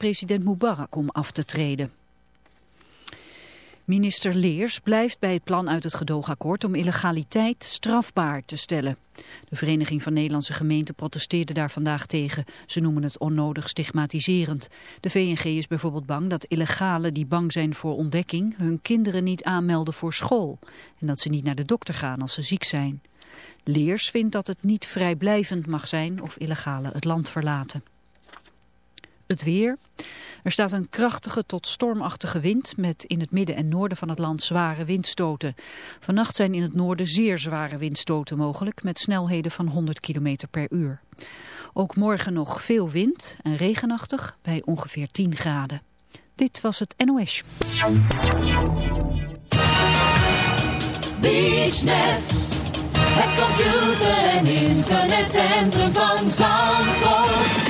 president Mubarak om af te treden. Minister Leers blijft bij het plan uit het gedoogakkoord om illegaliteit strafbaar te stellen. De Vereniging van Nederlandse Gemeenten protesteerde daar vandaag tegen. Ze noemen het onnodig stigmatiserend. De VNG is bijvoorbeeld bang dat illegalen die bang zijn voor ontdekking hun kinderen niet aanmelden voor school. En dat ze niet naar de dokter gaan als ze ziek zijn. Leers vindt dat het niet vrijblijvend mag zijn of illegalen het land verlaten. Het weer. Er staat een krachtige tot stormachtige wind met in het midden en noorden van het land zware windstoten. Vannacht zijn in het noorden zeer zware windstoten mogelijk met snelheden van 100 km per uur. Ook morgen nog veel wind en regenachtig bij ongeveer 10 graden. Dit was het NOS. Het computer- en internetcentrum van Zandvoort.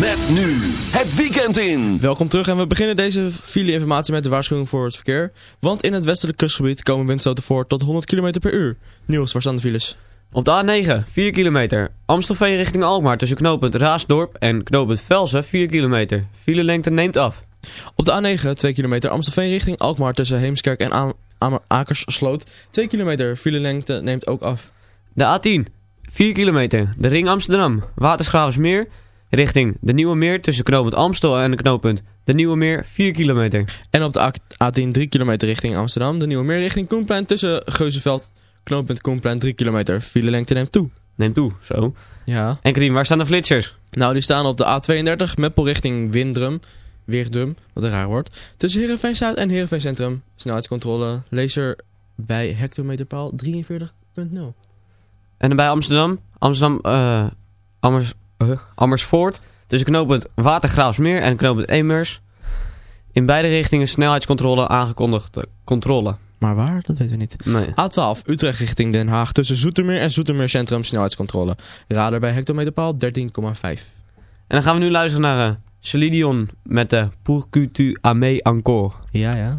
Met nu het weekend in. Welkom terug en we beginnen deze file-informatie met de waarschuwing voor het verkeer. Want in het westelijk kustgebied komen windstoten voor tot 100 km per uur. Nieuws, waar staan de files? Op de A9, 4 kilometer. Amstelveen richting Alkmaar tussen knooppunt Raasdorp en knooppunt Velsen 4 kilometer. Filelengte neemt af. Op de A9, 2 kilometer Amstelveen richting Alkmaar tussen Heemskerk en Akersloot. 2 kilometer, filelengte neemt ook af. De A10, 4 kilometer. De ring Amsterdam, Waterschravensmeer richting de Nieuwe Meer tussen knooppunt Amstel en de knooppunt de Nieuwe Meer 4 kilometer. En op de A- A10, 3 kilometer richting Amsterdam. De Nieuwe Meer richting Koenplein tussen Geuzenveld, knooppunt Koenplein 3 kilometer. Filelengte neemt toe. Neemt toe, zo. Ja. En Kriem, waar staan de flitsers? Nou, die staan op de A32, Meppel richting Windrum. Weerdum, wat een raar woord. Tussen Heerenveen Zuid en Heerenveen Centrum. Snelheidscontrole, laser bij hectometerpaal 43.0. En bij Amsterdam, Amsterdam, eh Ammers, eh, Amersfoort tussen knooppunt Watergraafsmeer en knooppunt Emers. In beide richtingen snelheidscontrole aangekondigde controle. Maar waar? Dat weten we niet. Nee. A12, Utrecht richting Den Haag. Tussen Zoetermeer en Zoetermeer Centrum snelheidscontrole. Radar bij hectometerpaal 13,5. En dan gaan we nu luisteren naar uh, Celine Dion met de Pour que tu encore. Ja, ja.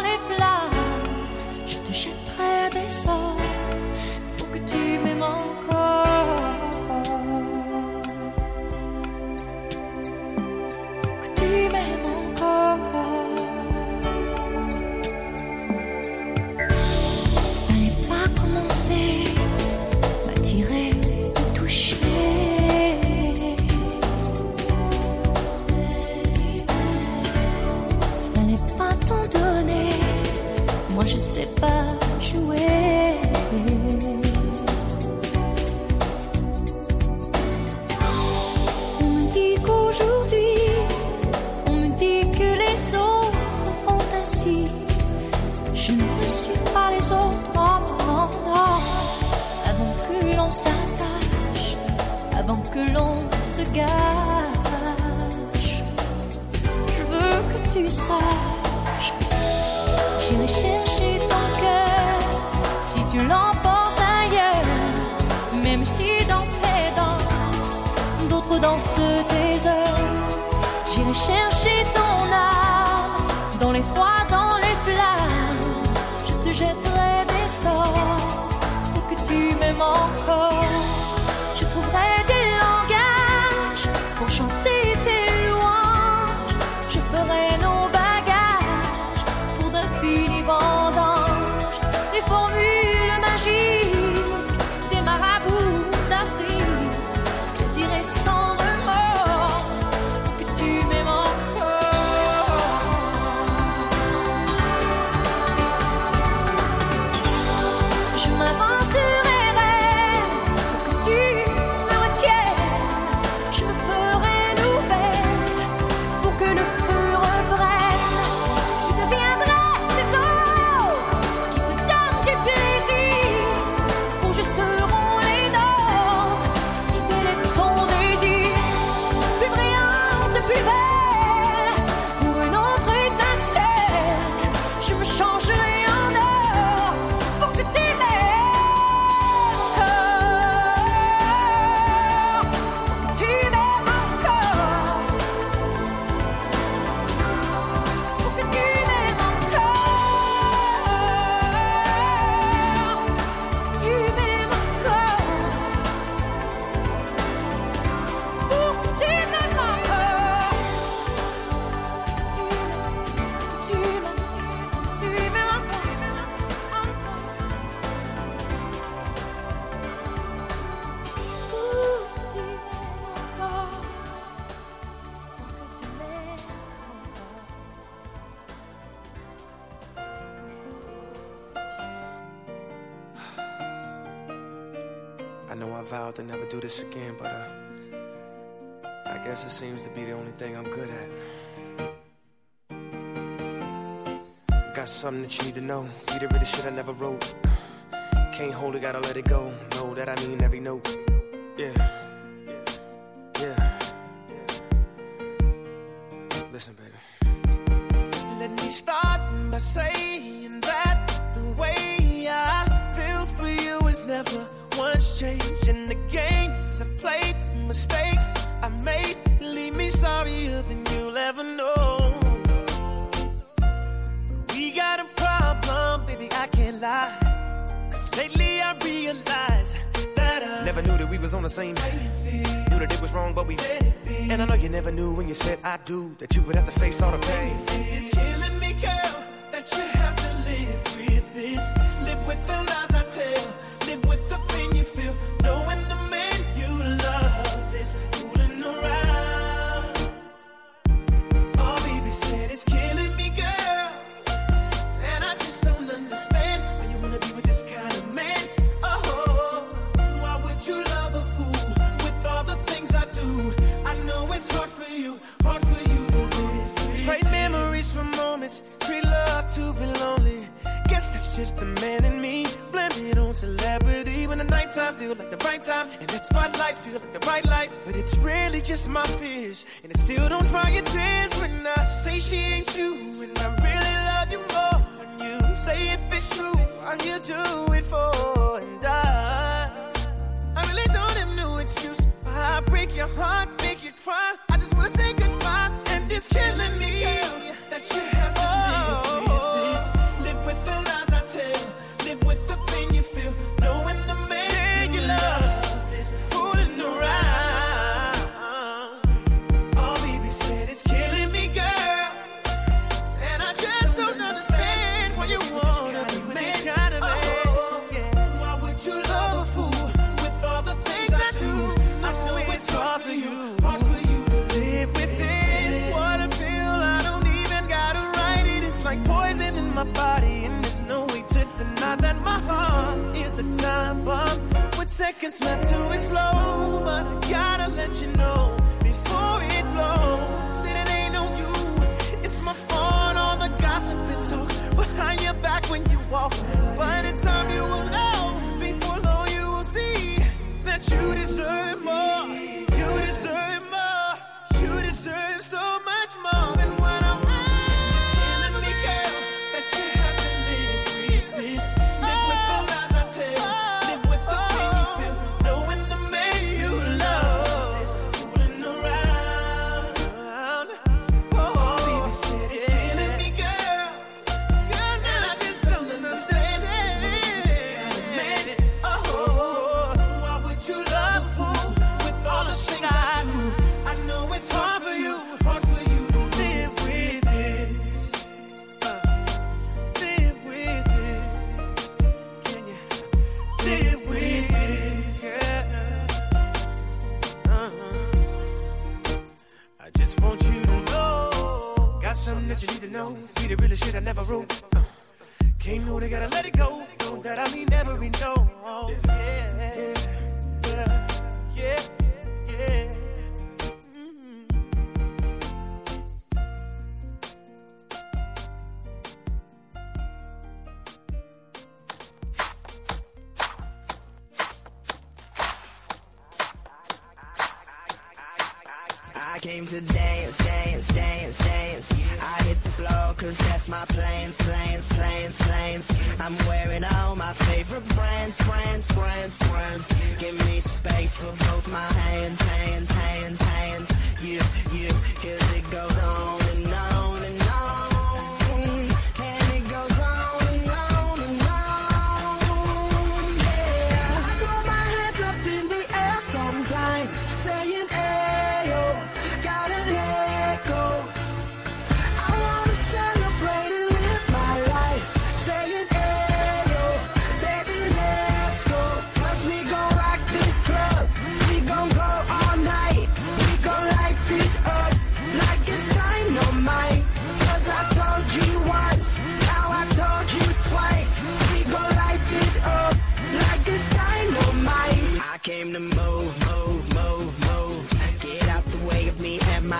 saches. J'irai chercher ton cœur si tu l'emportes ailleurs, même si dans tes danses, d'autres dansent tes heures. J'irai chercher ton âme dans les froids, dans les flammes. Je te jetterai thing I'm good at. Got something that you need to know. Get rid of shit I never wrote. Can't hold it, gotta let it go. Know that I mean every note. Yeah. Yeah. Listen, baby. Let me start by saying that the way I feel for you is never once changed. And the games I've played, mistakes I made, leave me sorrier than you'll ever know. We got a problem, baby, I can't lie. Cause lately I realize that I Never knew that we was on the same page. Knew that it was wrong, but we let it be. And I know you never knew when you said I do that you would have to face all the pain. It's killing me, girl, that you have to live with this. Live with the lies I tell, live with the pain you feel. Knowing the man it's killing me, girl. And I just don't understand why you wanna be with this kind of man. Oh, why would you love a fool with all the things I do? I know it's hard for you, hard for you to live. Trade memories moments, treat love to be lonely. Guess that's just the man in me. Blame it on celebrity when the nighttime feel like the right time and that spotlight feel like the right light. But it's really just my fears, and it still don't dry your tears when I say she ain't you, and I really love you more When you. Say if it's true, why you do it for? And I, I really don't have no excuse. I break your heart, make you cry. I just wanna say goodbye, and it's killing me that you seconds left to explode, but I gotta let you know before it blows that it ain't on you. It's my fault, all the gossip and talk behind your back when you walk. By the time you will know, before long you will see that you deserve more. You deserve more. You deserve so much more never rule.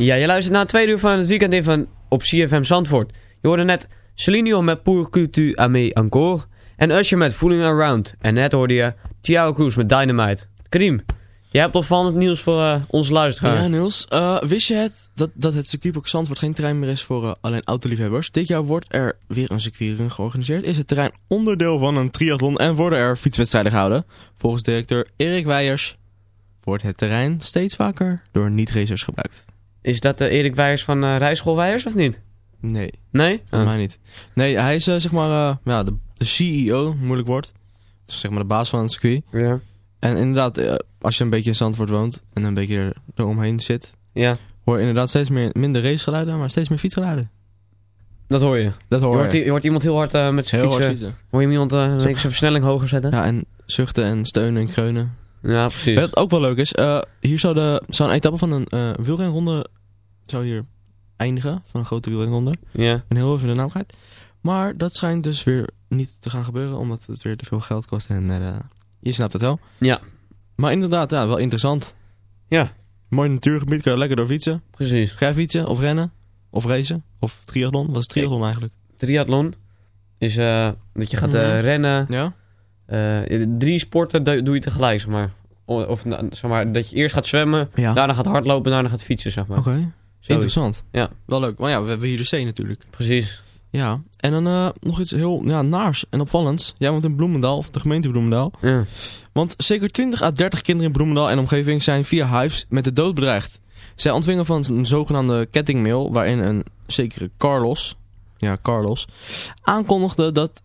Ja, je luistert naar het tweede uur van het weekend in van op CFM Zandvoort. Je hoorde net Celine met Pour Culture aan encore en Usher met Fooling Around. En net hoorde je Tiago Cruz met Dynamite. Karim, jij hebt opvallend nieuws voor eh, onze luisteraars. Ja, Niels. Eh, wist je het dat, dat het op Zandvoort geen trein meer is voor eh, alleen autoliefhebbers? Dit jaar wordt er weer een circuit georganiseerd. Is het terrein onderdeel van een triathlon en worden er fietswedstrijden gehouden? Volgens directeur Erik Weijers wordt het terrein steeds vaker door niet-racers gebruikt. Is dat de Erik Weijers van eh Rijschool Weijers of niet? Nee, Nee? volgens Oh. mij niet. Nee, hij is eh, zeg maar eh, ja, de, de CEO, moeilijk woord. Dus zeg maar de baas van het circuit. Ja. En inderdaad, eh, als je een beetje in Zandvoort woont en een beetje eromheen zit, Ja, hoor je inderdaad steeds meer, minder racegeluiden, maar steeds meer fietsgeluiden. dat hoor je. Dat Je hoor hoort, je. je hoort iemand heel hard eh, met zijn Heel fietsen. hard fietsen. Hoor je iemand eh, Zo. zijn versnelling hoger zetten? Ja, en zuchten en steunen en kreunen. Ja, precies. Wat ook wel leuk is, eh, hier zou, de, zou een etappe van een eh wielrenronde zou hier eindigen, van een grote wielrenronde. Ja. En heel even de naam kwijt. Maar dat schijnt dus weer niet te gaan gebeuren, omdat het weer te veel geld kost. En eh, je snapt het wel. Ja. Maar inderdaad, ja, wel interessant. Ja. Mooi natuurgebied, kan je lekker door fietsen. Precies. Ga je fietsen of rennen? Of racen? Of triathlon? Wat is triathlon eigenlijk? Triathlon is eh, dat je gaat rennen. Ja? Eh, drie sporten do- doe je tegelijk, zeg maar. Of zeg maar, dat je eerst gaat zwemmen, Ja. daarna gaat hardlopen, daarna gaat fietsen, zeg maar. Oké. Interessant. Ja. Wel leuk. Maar ja, we hebben hier de zee natuurlijk. Precies. Ja. En dan eh, nog iets heel ja, naars en opvallends. Jij woont in Bloemendaal, of de gemeente Bloemendaal. Ja. Want zeker 20 à 30 kinderen in Bloemendaal en omgeving zijn via Hives met de dood bedreigd. Zij ontvingen van een zogenaamde kettingmail waarin een zekere Carlos, ja Carlos, aankondigde, dat,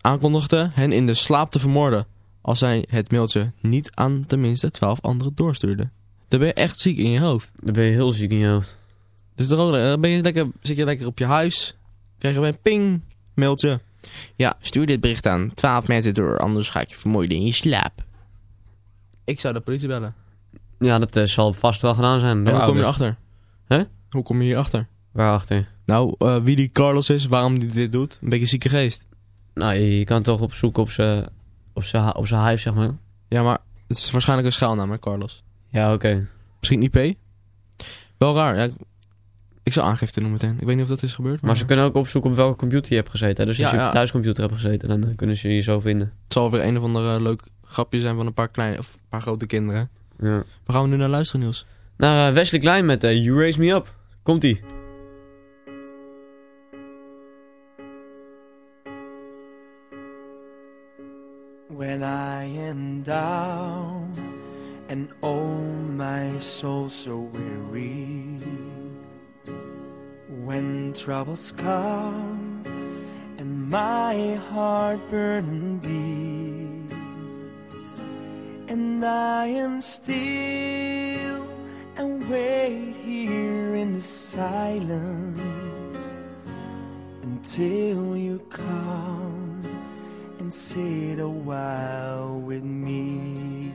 aankondigde hen in de slaap te vermoorden. Als zij het mailtje niet aan tenminste 12 anderen doorstuurde. Dan ben je echt ziek in je hoofd. Dan ben je heel ziek in je hoofd. Dus dan ben je lekker, zit je lekker op je huis. Krijg je een ping mailtje. Ja, stuur dit bericht aan 12 mensen door, anders ga ik je vermoorden in je slaap. Ik zou de politie bellen. Ja, dat eh, zal vast wel gedaan zijn. En hoe kom je erachter? Hè? Hoe kom je hierachter? Waarachter? Nou, eh, wie die Carlos is, waarom die dit doet. Een beetje zieke geest. Nou, je, kan toch op zoek op zijn op zijn op zijn hive, zeg maar. Ja, maar het is waarschijnlijk een schuilnaam, hè, Carlos. Ja, oké. Misschien IP? Wel raar. Ja, ik- zal aangifte doen meteen. Ik weet niet of dat is gebeurd. Maar, Maar ze kunnen ook opzoeken op welke computer je hebt gezeten. hè. Dus als Ja, je ja. thuiscomputer hebt gezeten, dan kunnen ze je zo vinden. het zal weer een of ander eh, leuk grapje zijn van een paar kleine of een paar grote kinderen. Ja. Waar gaan we nu naar luisteren, Niels? Naar eh, Wesley Klein met eh, You Raise Me Up. Komt-ie. When I am down and oh my soul so weary. When troubles come and my heart burden be. And I am still and wait here in the silence until you come and sit a while with me.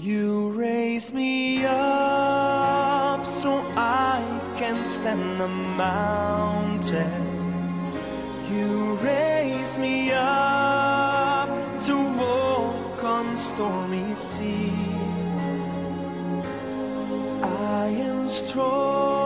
You raise me up so I can stand the mountains. You raise me up to walk on stormy seas. I am strong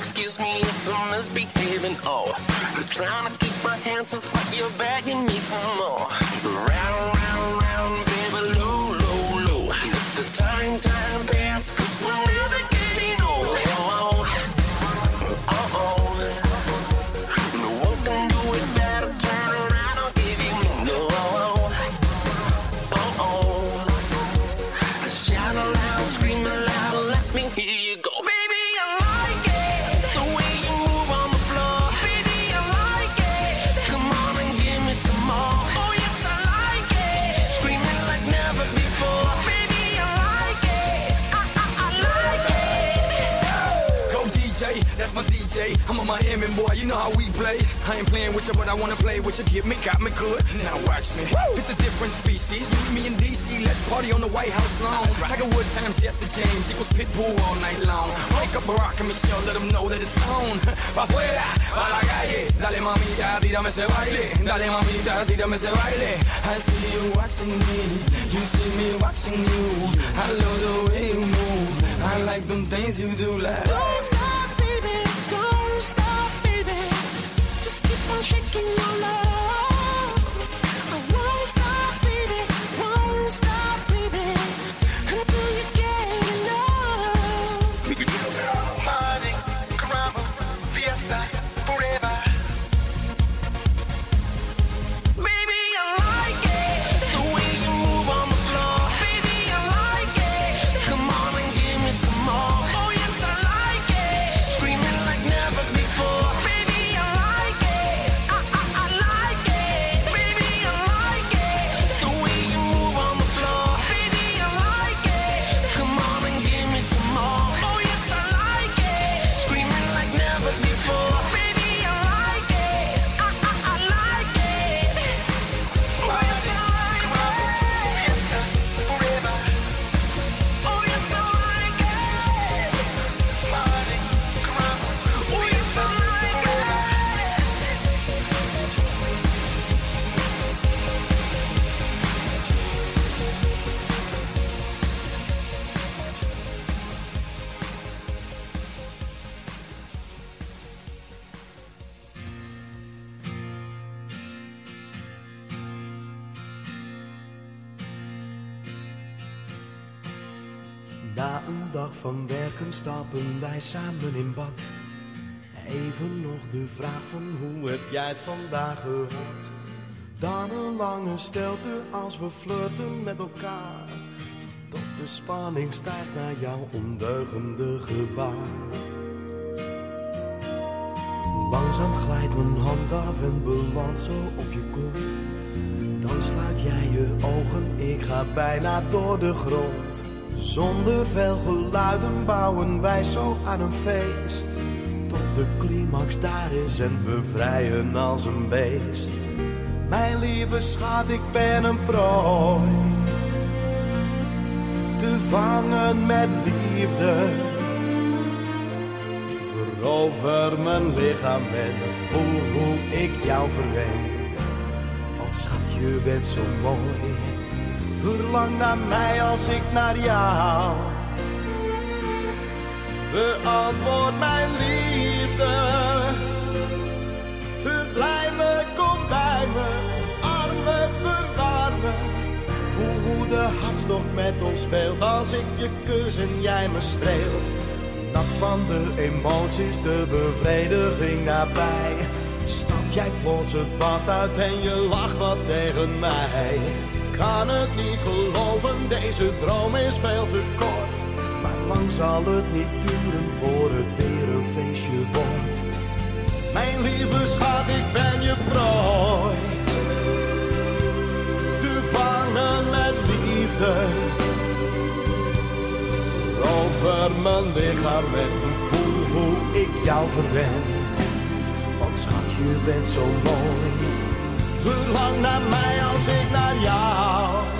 excuse me if I'm misbehaving. Oh, I'm trying to keep my hands off, but you're begging me for more. Round, round, round, baby, low, low, low. Let the time, time pass, cause we're never boy, you know how we play. I ain't playing with you, but I wanna play with you. Get me, got me good. Now watch me. It's a different species. Meet me in DC, let's party on the White House lawn. Tiger Woods times Jesse James equals Pitbull all night long. Wake up Barack and Michelle, let them know that it's on. Pa' afuera, pa' la calle. Dale mamita, tírame ese baile. Dale mamita, tírame ese baile. I see you watching me, you see me watching you. I love the way you move. I like them things you do like. Don't stop, baby. Don't stop, Stop! Samen in bad. Even nog de vraag van hoe heb jij het vandaag gehad? Dan een lange stilte als we flirten met elkaar. Tot de spanning stijgt naar jouw ondeugende gebaar. Langzaam glijdt mijn hand af en belandt zo op je kont. Dan sluit jij je ogen, ik ga bijna door de grond. Zonder veel geluiden bouwen wij zo aan een feest. tot de climax daar is en bevrijen als een beest. Mijn lieve schat, ik ben een prooi. Te vangen met liefde. Verover mijn lichaam en voel hoe ik jou verwen. Want schat, je bent zo mooi. Verlang naar mij als ik naar jou. Beantwoord mijn liefde. Verblij me, kom bij me. Armen verwarmen. Voel hoe de hartstocht met ons speelt. Als ik je kus en jij me streelt. Nat van de emoties, de bevrediging nabij. Stap jij plots het bad uit en je lacht wat tegen mij. Kan het niet geloven, deze droom is veel te kort. Maar lang zal het niet duren voor het weer een feestje wordt. Mijn lieve schat, ik ben je prooi. Te vangen met liefde. Over mijn lichaam en voel hoe ik jou verwen. Want schat, je bent zo mooi. Verlang naar mij als ik naar jou. Beantwoord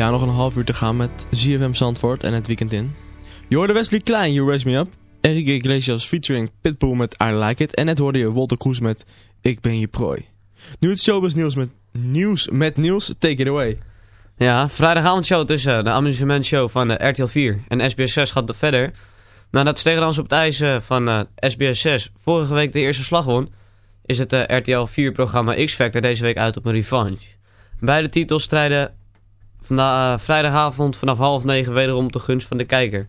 Ja, nog een half uur te gaan met ZFM Zandvoort en het weekend in. Je hoorde Wesley Klein, You Raise Me Up. Enrique Iglesias featuring Pitbull met I Like It. En net hoorde je Walter Kroes met Ik Ben Je Prooi. Nu het showbiz nieuws met nieuws met nieuws. Take it away. Ja, vrijdagavondshow tussen de amusementshow van eh, RTL 4 en SBS 6 gaat verder. Nadat Stegenans op het ijs eh, van eh, SBS 6 vorige week de eerste slag won, is het eh, RTL 4 programma X-Factor deze week uit op een revanche. Beide titels strijden vanda- eh, vrijdagavond vanaf half negen wederom op de gunst van de kijker.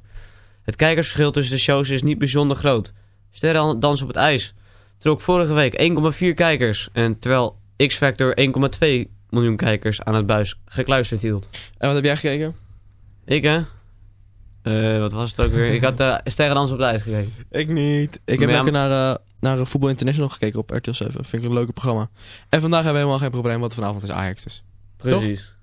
Het kijkersverschil tussen de shows is niet bijzonder groot. Sterrendans op het ijs trok vorige week 1,4 kijkers. En terwijl X-Factor 1,2 miljoen kijkers aan het buis gekluisterd hield. En wat heb jij gekeken? Ik hè? Eh, wat was het ook weer? Ik had uh, Sterrendans op het ijs gekeken. Ik niet. Ik heb ja, lekker naar, eh naar eh, Voetbal International gekeken op RTL 7. Vind ik een leuke programma. En vandaag hebben we helemaal geen probleem, want vanavond is Ajax dus. Precies.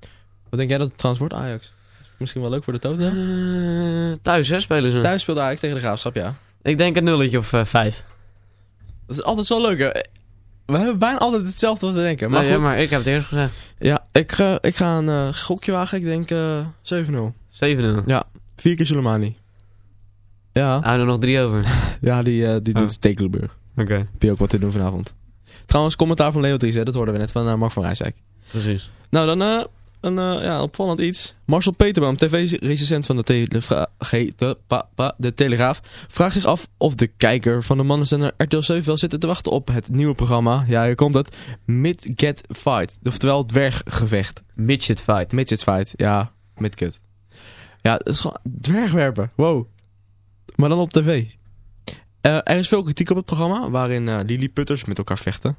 Wat denk jij dat het trouwens wordt, Ajax? Misschien wel leuk voor de Toto? Eh, thuis hè, spelen ze. Thuis speelt Ajax tegen de Graafschap, ja. Ik denk een nulletje of eh, vijf. Dat is altijd zo leuk, hè? We hebben bijna altijd hetzelfde wat te denken. Maar Nee, ja, goed. maar ik heb het eerst gezegd. Ja, ik, ga ik ga een eh, gokje wagen. Ik denk eh 7-0. 7-0. Ja, vier keer Soleimani. Ja. Hou er nog drie over. Ja, die, die Oh. doet Stekelenburg. Oké. Heb je ook wat te doen vanavond. Trouwens, commentaar van Leo Dries, hè? dat hoorden we net van Mark van Rijswijk. Precies. Nou, dan een eh, ja, opvallend iets. Marcel Peterboom, tv-recensent van de, de, de Telegraaf, vraagt zich af of de kijker van de mannenzender RTL 7 wel zit te wachten op het nieuwe programma. Ja, hier komt het. Midget Fight. Oftewel dwerggevecht. Midget Fight. Midget Fight, ja. Midget. Ja, dat is gewoon dwergwerpen. Wow. Maar dan op tv. Eh, er is veel kritiek op het programma, waarin eh Lily Putters met elkaar vechten.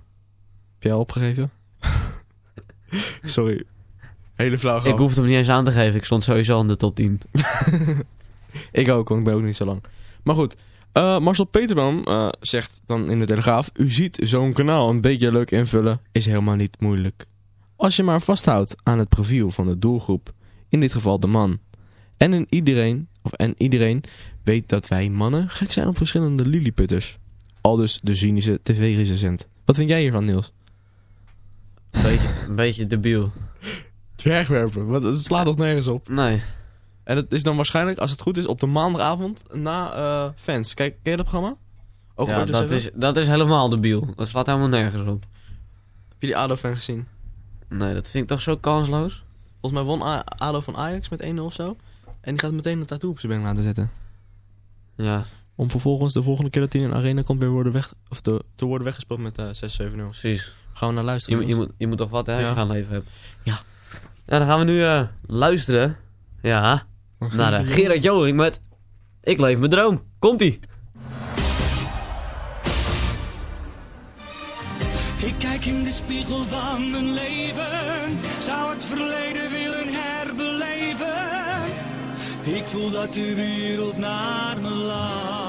Heb jij al opgegeven? Sorry. Hele flauw Ik hoefde hem niet eens aan te geven. Ik stond sowieso in de top 10. Ik ook, want ik ben ook niet zo lang. Maar goed. eh, Marcel Peterman eh, zegt dan in de Telegraaf... U ziet zo'n kanaal een beetje leuk invullen is helemaal niet moeilijk. Als je maar vasthoudt aan het profiel van de doelgroep. In dit geval de man. En, in iedereen, of, en iedereen weet dat wij mannen gek zijn op verschillende lilliputters. Al dus de cynische tv-recensent. Wat vind jij hiervan, Niels? Een beetje, een beetje debiel. Dwergwerpen, wat, het slaat toch nergens op? Nee. En het is dan waarschijnlijk, als het goed is, op de maandagavond na eh, Fans. Kijk, ken je dat programma? Ook ja, dus dat is, dat is helemaal debiel. Dat slaat helemaal nergens op. Heb je die ADO-fan gezien? Nee, dat vind ik toch zo kansloos? Volgens mij won A- ADO van Ajax met 1-0 of zo. En die gaat meteen een tattoo op zijn been laten zetten. Ja. Om vervolgens de volgende keer dat hij in een arena komt weer worden weg, of te, te worden weggespeeld met eh 6-7-0. Precies. Gaan we naar Je, luisteren. je, Niels? moet, je moet toch wat hè, als Ja. je gaan leven hebt. Ja. Ja, dan gaan we nu eh, luisteren. Ja. Naar er Gerard Joling met Ik leef mijn droom. Komt-ie. Ik kijk in de spiegel van mijn leven, zou het verleden willen herbeleven. Ik voel dat de wereld naar me lacht.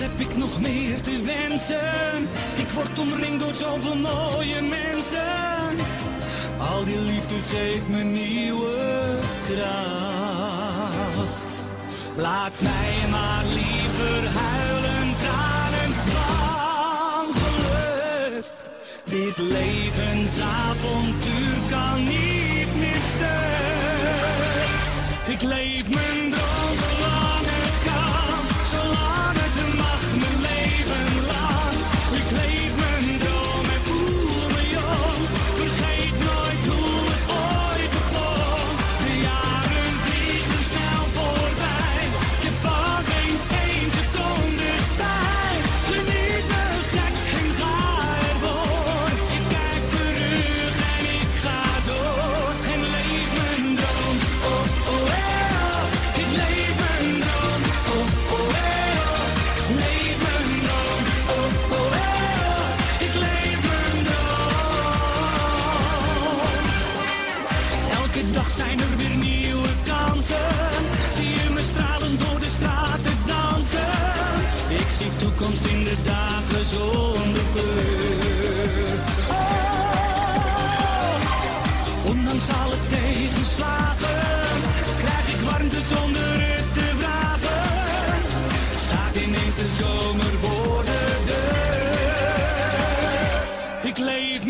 Heb ik nog meer te wensen? Ik word omringd door zoveel mooie mensen. Al die liefde geeft me nieuwe kracht. Laat mij maar liever huilen, tranen van geluk. Dit levensavontuur kan niet meer stuk. Ik leef mijn Ik leef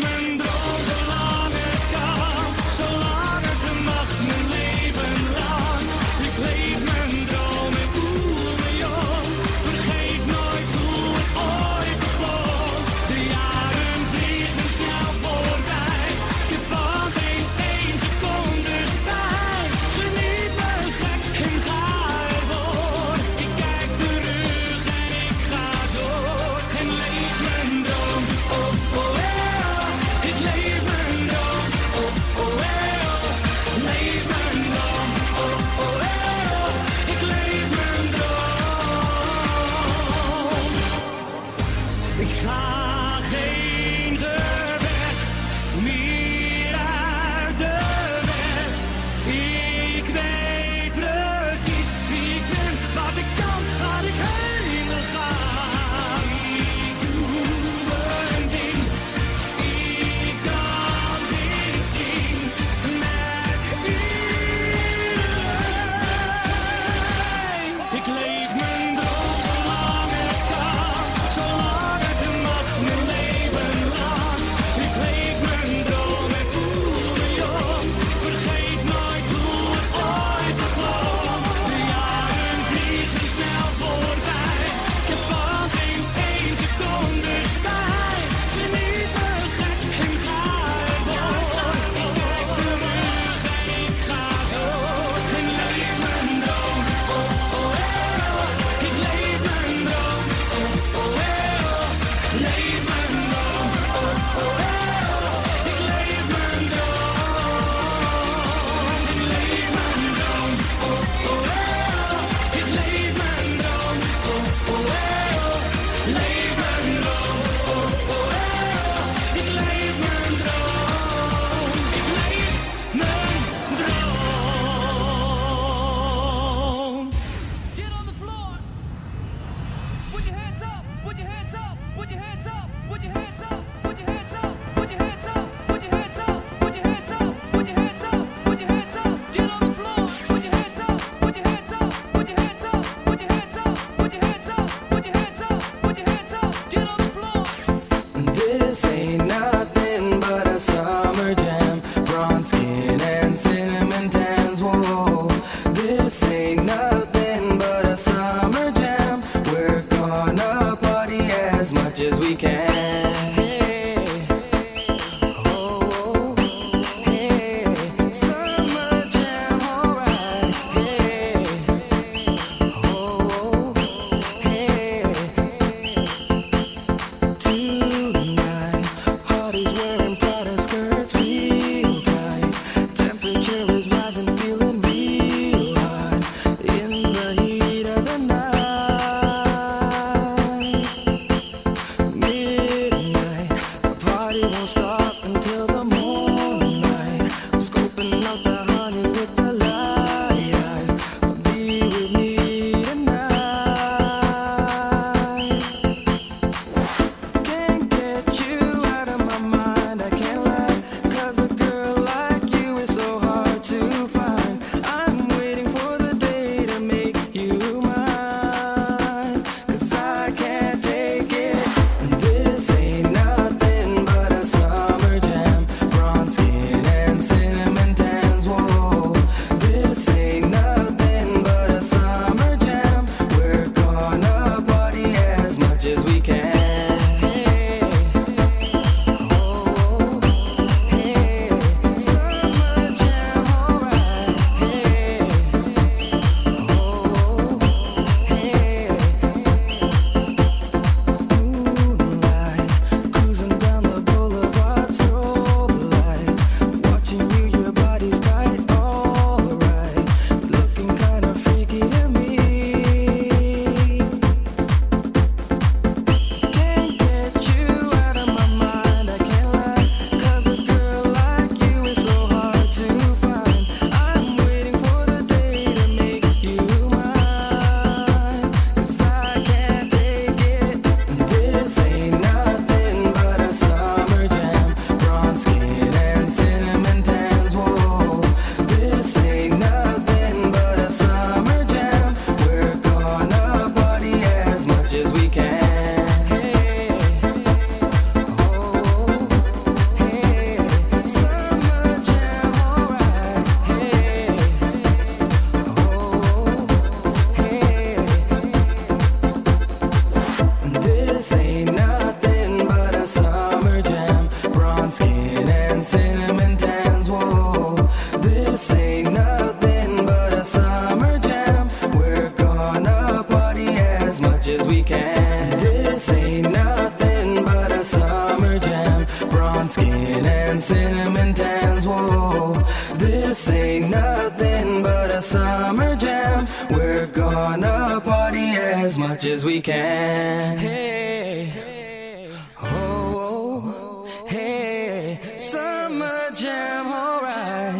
We're gonna party as much as we can. Hey, oh, oh, oh, hey, summer jam, alright.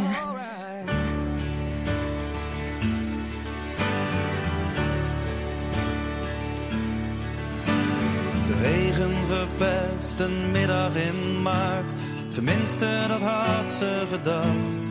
De regen verpest een middag in maart. Tenminste, dat had ze gedacht.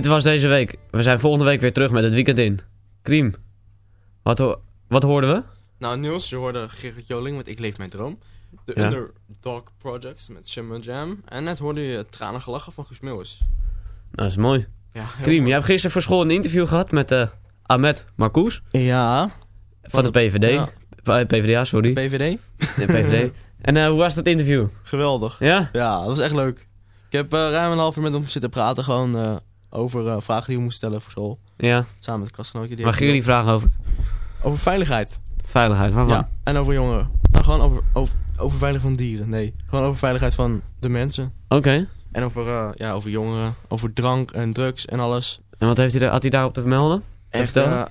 Dit was deze week. We zijn volgende week weer terug met het weekend in. Kriem, wat, ho- wat hoorden we? Nou, Niels, je hoorde Gerrit Joling met Ik Leef Mijn Droom. De Ja. Underdog Projects met Shimmer Jam. En net hoorde je Tranen Gelachen van Guus Meeuwis. Nou, dat is mooi. Ja, Kriem, jij hebt gisteren voor school een interview gehad met eh Ahmed Marcous. Ja. Van de PVD. Ja. Eh, PvdA, sorry. PVD? De PVD. en eh, hoe was dat interview? Geweldig. Ja? Ja, dat was echt leuk. Ik heb eh, ruim een half uur met hem zitten praten. Gewoon eh, over eh, vragen die we moesten stellen voor school. Ja. Samen met klasgenootje. Waar gingen die vragen over? Over veiligheid. Veiligheid, waarvan? Ja, en over jongeren. Nou, gewoon over, over, over veiligheid van dieren. Nee, gewoon over veiligheid van de mensen. Oké. En over, eh, ja, over jongeren, over drank en drugs en alles. En wat heeft hij, daar- had hij daarop te vermelden? Echt, Vertel. eh,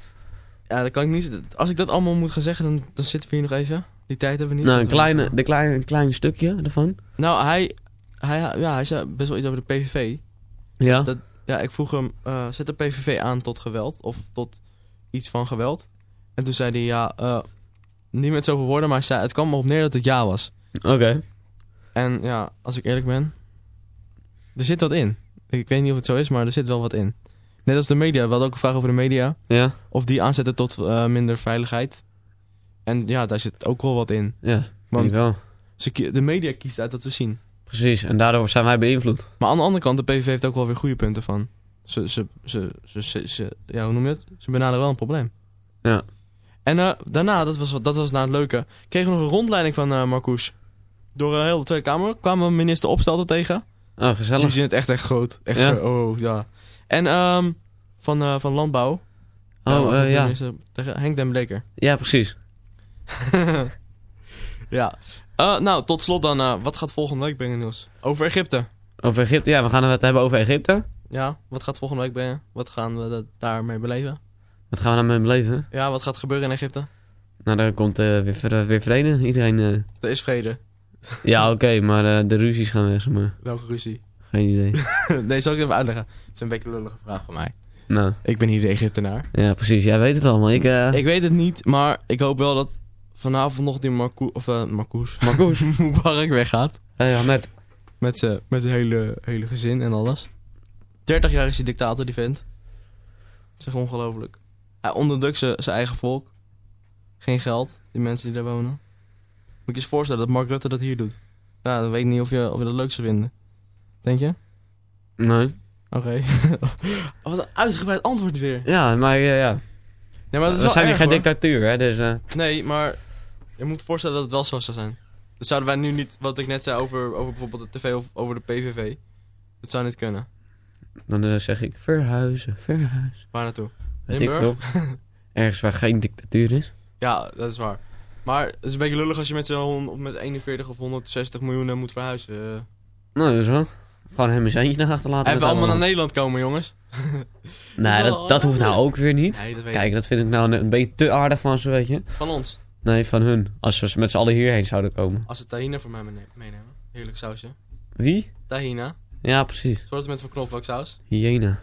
ja, dat kan ik niet. Als ik dat allemaal moet gaan zeggen, dan, dan zitten we hier nog even. Die tijd hebben we niet. nou, een, we- kleine, de kleine, een klein stukje ervan. Nou, hij, hij, ja, hij zei best wel iets over de PVV. Ja. Dat, ja, ik vroeg hem, eh, zet de PVV aan tot geweld of tot iets van geweld? En toen zei hij, ja, eh, niet met zoveel woorden, maar hij zei, het kwam erop neer dat het ja was. Oké. En ja, als ik eerlijk ben, er zit wat in. Ik weet niet of het zo is, maar er zit wel wat in. Net als de media, we hadden ook een vraag over de media. Ja. Of die aanzetten tot eh, minder veiligheid. En ja, daar zit ook wel wat in. Ja, Want wel. Ze, de media kiest uit wat we zien. Precies, en daardoor zijn wij beïnvloed. Maar aan de andere kant, de PVV heeft ook wel weer goede punten van. Ze, ze, ze, ze, ze, ze- ja, hoe noem je het? Ze benaderen wel een probleem. Ja. En eh, daarna, dat was, dat was na het leuke, kregen we nog een rondleiding van Marcouch. Door uh, heel de Tweede Kamer kwamen we minister Opstelten tegen. Oh, gezellig. Die zien het echt echt groot. Echt Ja? zo, oh ja. En ehm, van, van Landbouw. Oh, ja. minister Tegen Henk den Bleker. Ja, precies. ja. Eh, nou, tot slot dan, eh, wat gaat volgende week brengen Niels? Over Egypte. Over Egypte, ja, we gaan het hebben over Egypte. Ja, wat gaat volgende week brengen? Wat gaan we da- daarmee beleven? Wat gaan we daarmee beleven? Ja, wat gaat gebeuren in Egypte? Nou, daar komt eh, weer, ver- weer vrede. Iedereen... Er is vrede. Ja, oké, maar de ruzies gaan weg, zeg maar. Welke ruzie? Geen idee. nee, zal ik even uitleggen? Het is een beetje een lullige vraag van mij. Nou. Ik ben hier de Egyptenaar. Ja, precies. Jij weet het allemaal. Ik, Ik weet het niet, maar ik hoop wel dat vanavond nog die Marcou of uh, Marcouch, Marcouch. Mubarak weggaat. ja, met... Met zijn met zijn hele, hele gezin en alles. 30 jaar is hij dictator, die vent. Dat is echt ongelooflijk. Hij onderdrukt zijn zijn eigen volk. Geen geld, die mensen die daar wonen. Moet je je eens voorstellen dat Mark Rutte dat hier doet. Nou, dan weet ik niet of je, of je dat leuk zou vinden. Denk je? Nee. Oké. Wat een uitgebreid antwoord weer. Ja, maar eh, ja. Ja, maar dat is we zijn erg, geen hoor. dictatuur, hè, dus... eh, Nee, maar je moet voorstellen dat het wel zo zou zijn. Dus zouden wij nu niet, wat ik net zei over, over bijvoorbeeld de tv of over de PVV. Dat zou niet kunnen. dan eh, zeg ik verhuizen, verhuizen. Waar naartoe? Weet ik veel. Ergens waar geen dictatuur is. Ja, dat is waar. Maar het is een beetje lullig als je met zo'n met 41 of 160 miljoen eh, moet verhuizen. eh. Nou, dus wat. Gewoon hem eens eentje naar achterlaten. Wil allemaal naar Nederland komen, jongens. Nee, wel- dat, dat hoeft nou ook weer niet. Nee, dat Kijk, dat vind ik nou een, een beetje te aardig van ze, weet je. Van ons. Nee, van hun. Als we met z'n allen hierheen zouden komen. Als ze tahina voor mij meenemen. Heerlijk sausje. Wie? Tahina. Ja, precies. Soort met van knoflooksaus. Hyena.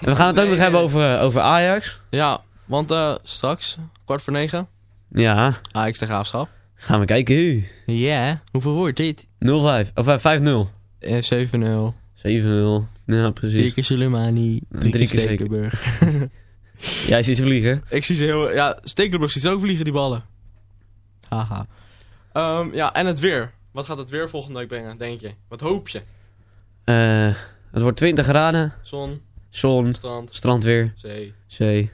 En we gaan het ook nog hebben over, eh, over Ajax. Ja, want eh, straks, kwart voor negen, Ja, Ajax de Graafschap. gaan we kijken. Ja, hoeveel wordt dit? 0-5. Of eh, 5-0. Eh, 7-0. 7-0. Ja, precies. Drie keer Soleimani. Drie, Drie keer. Stekelenburg. Jij ziet ze vliegen. Ik zie ze heel... Ja, Stekelenburg ziet ze ook vliegen, die ballen. Haha. Ehm, ja, en het weer. Wat gaat het weer volgende week brengen, denk je? Wat hoop je? Eh, het wordt 20 graden. Zon, Zon. strand, Strandweer. zee. Zee.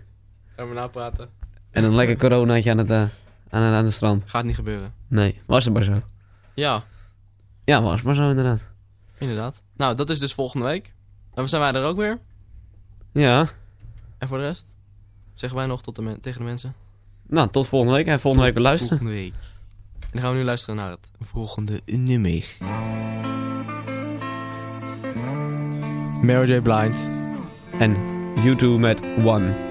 Gaan we napraten? En een lekker coronaatje aan het, eh, aan, aan het strand. Gaat niet gebeuren. Nee, was het maar zo. Ja, Ja, was maar zo inderdaad. inderdaad. Nou, dat is dus volgende week. En zijn wij er ook weer. Ja. En voor de rest? Zeggen wij nog tot de tegen de mensen? Nou, tot volgende week. En volgende week weer luisteren. Volgende week. En dan gaan we nu luisteren naar het volgende nummer. Mary J. Blind. En YouTube met One.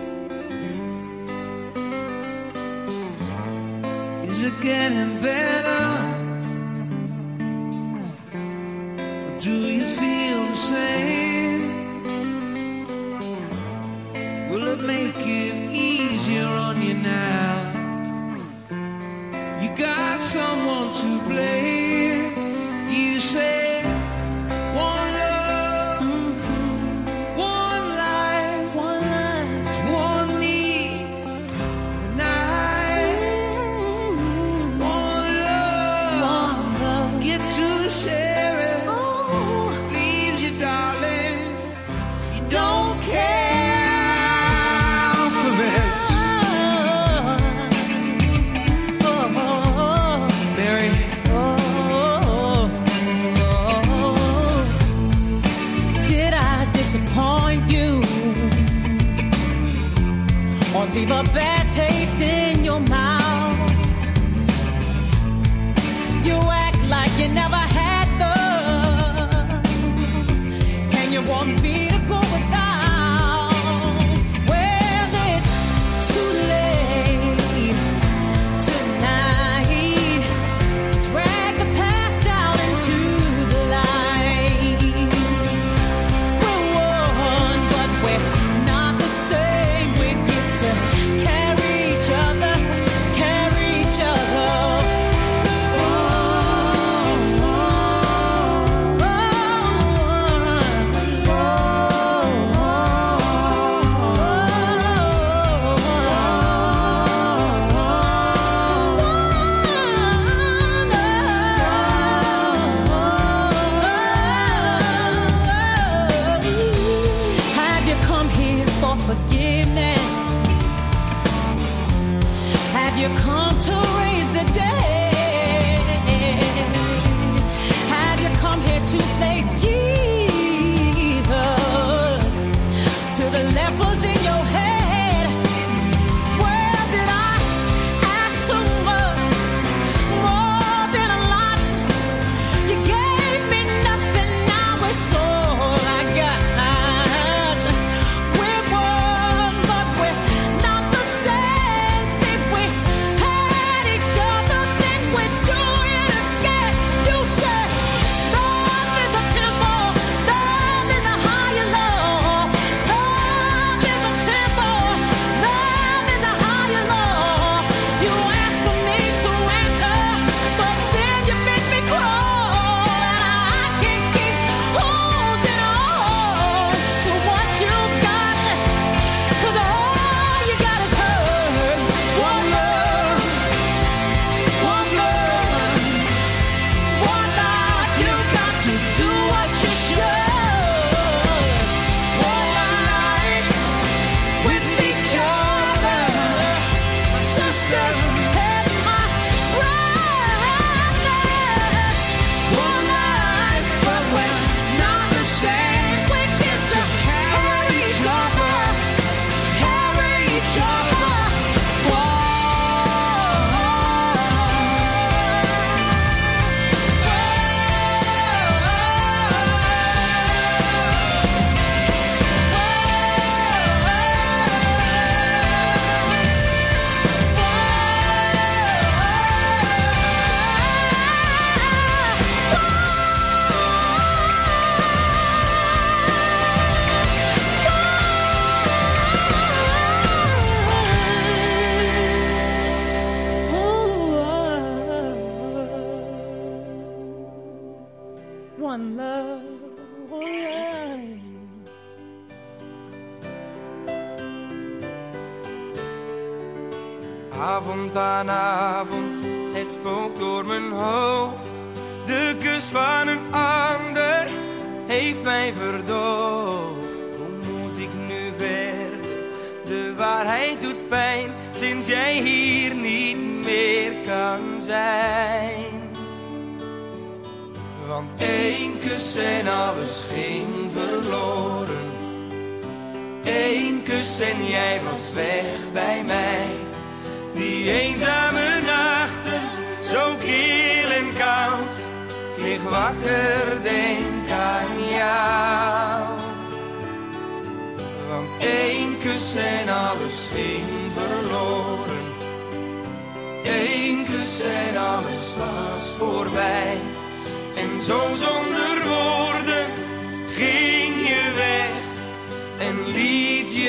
Is it getting better? Or do you feel the same? Will it make it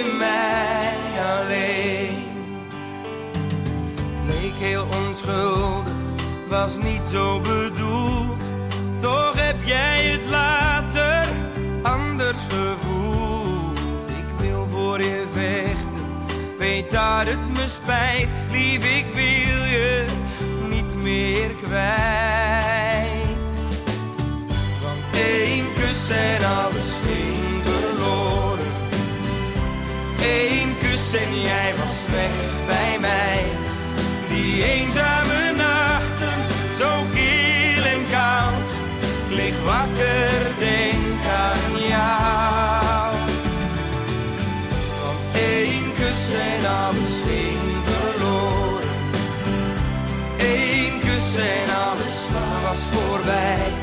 je mij alleen. Leek heel onschuldig, was niet zo bedoeld. Toch heb jij het later anders gevoeld. Ik wil voor je vechten, weet dat het me spijt. Lief, ik wil je niet meer kwijt. Want één kus en alles en jij was weg bij mij. Die eenzame nachten, zo kil en koud. Ik wakker, denk aan jou. Want één kus en alles ging verloren. Eén kus en alles was voorbij.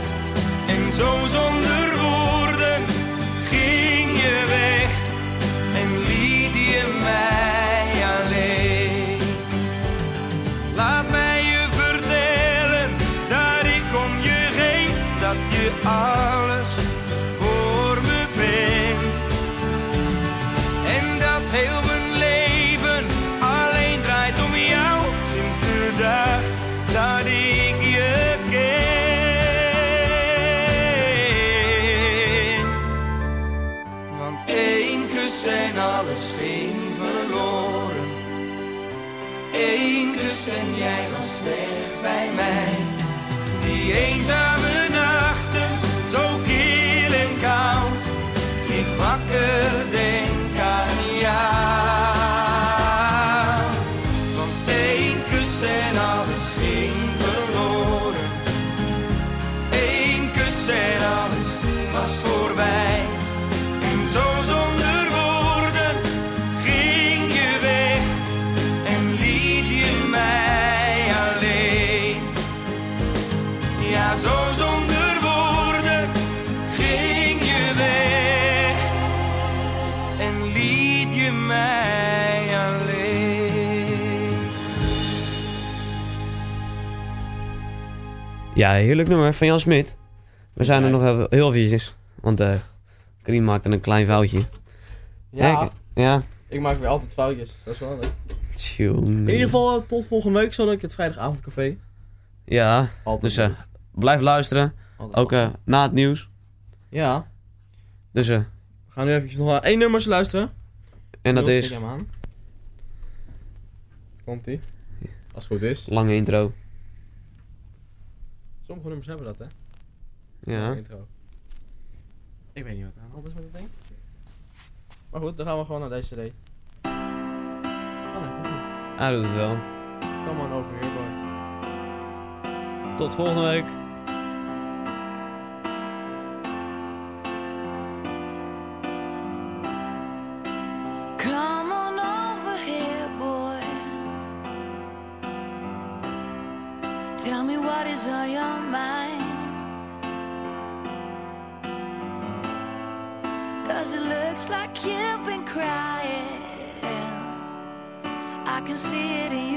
Ja, heerlijk nummer van Jan Smit. We zijn er nog heel, heel eventjes. Want Karim maakte een klein foutje. Ja. ik- ja. Ik maak weer altijd foutjes. Dat is wel leuk. In ieder geval eh, tot volgende week, zodat ik het vrijdagavondcafé. Ja, Altijd dus eh, blijf luisteren. Altijd Ook na het nieuws. Ja. Dus eh, We gaan nu eventjes nog naar één nummer luisteren. En dat is-. Komt ie. Als het goed is. lange intro. Sommige nummers hebben dat, hè? Ja. Intro. Ik weet niet wat aan de hand is met het ding. Maar goed, dan gaan we gewoon naar deze CD. Oh nee. Hij doet het wel. Come on over here, boy. Tot volgende week. I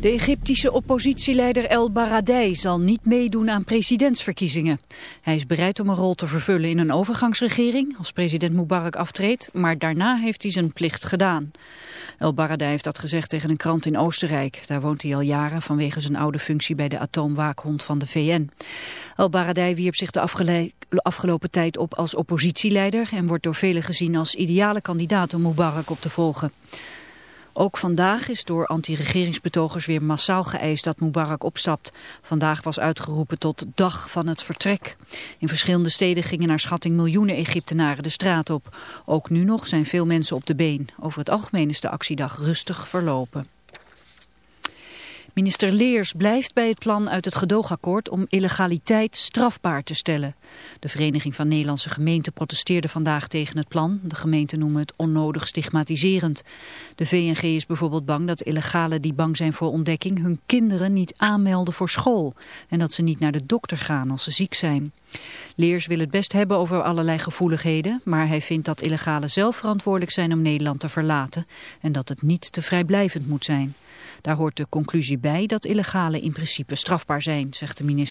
De Egyptische oppositieleider El Baradei zal niet meedoen aan presidentsverkiezingen. Hij is bereid om een rol te vervullen in een overgangsregering als president Mubarak aftreedt, maar daarna heeft hij zijn plicht gedaan. El Baradei heeft dat gezegd tegen een krant in Oostenrijk. Daar woont hij al jaren vanwege zijn oude functie bij de atoomwaakhond van de VN. El Baradei wierp zich de afgelopen tijd op als oppositieleider en wordt door velen gezien als ideale kandidaat om Mubarak op te volgen. Ook vandaag is door anti-regeringsbetogers weer massaal geëist dat Mubarak opstapt. Vandaag was uitgeroepen tot dag van het vertrek. In verschillende steden gingen naar schatting miljoenen Egyptenaren de straat op. Ook nu nog zijn veel mensen op de been. Over het algemeen is de actiedag rustig verlopen. Minister Leers blijft bij het plan uit het gedoogakkoord om illegaliteit strafbaar te stellen. De Vereniging van Nederlandse Gemeenten protesteerde vandaag tegen het plan. De gemeenten noemen het onnodig stigmatiserend. De VNG is bijvoorbeeld bang dat illegalen die bang zijn voor ontdekking hun kinderen niet aanmelden voor school. En dat ze niet naar de dokter gaan als ze ziek zijn. Leers wil het best hebben over allerlei gevoeligheden, maar hij vindt dat illegalen zelf verantwoordelijk zijn om Nederland te verlaten en dat het niet te vrijblijvend moet zijn. Daar hoort de conclusie bij dat illegalen in principe strafbaar zijn, zegt de minister.